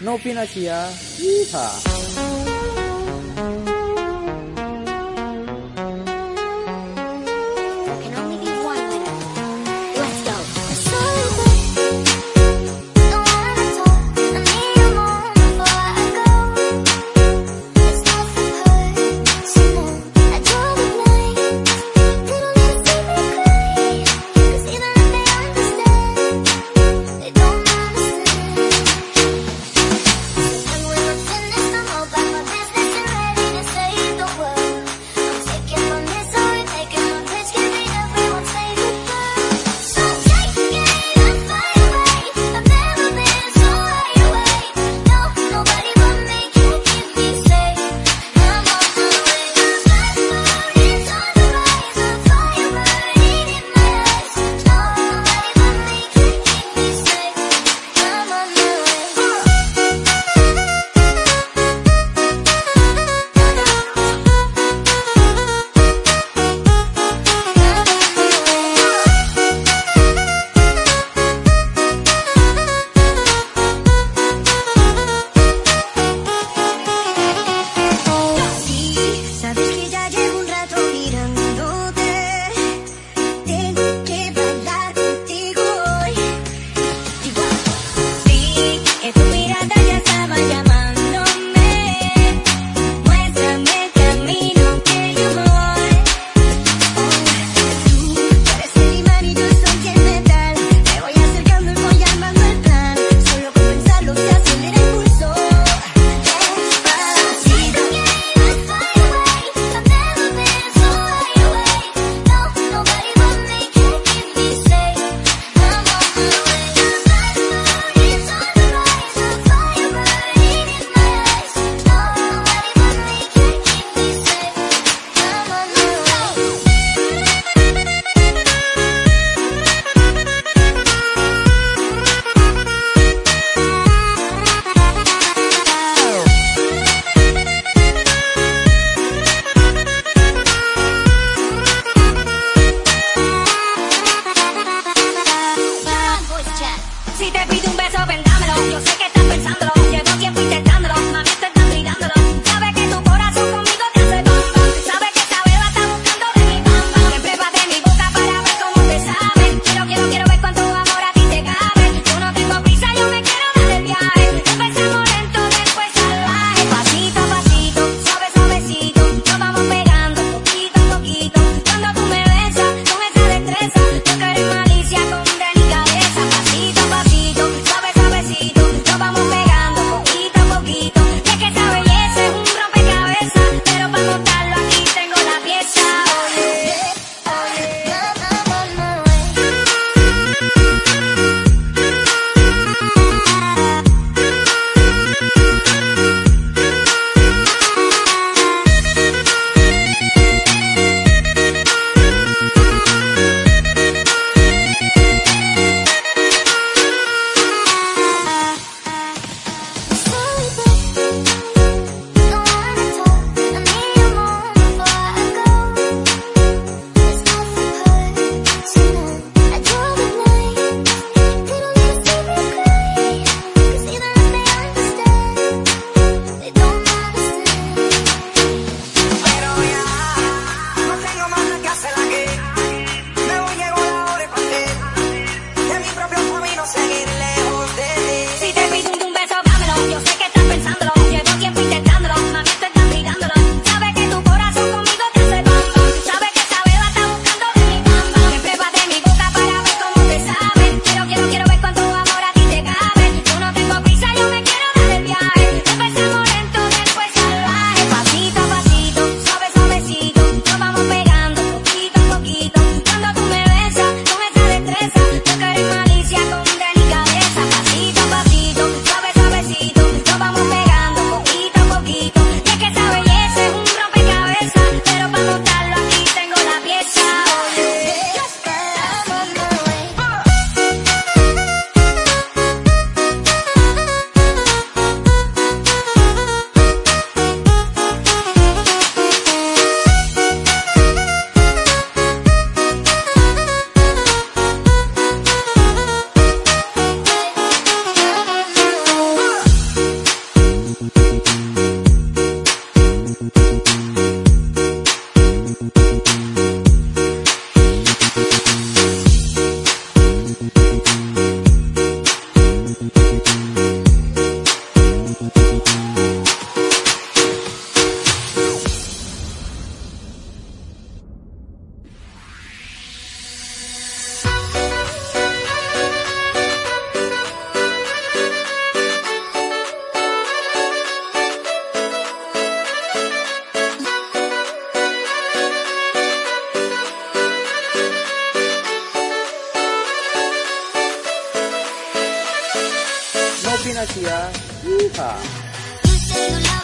Novinasia. Yeehaw. Pinasia. Yeehaw.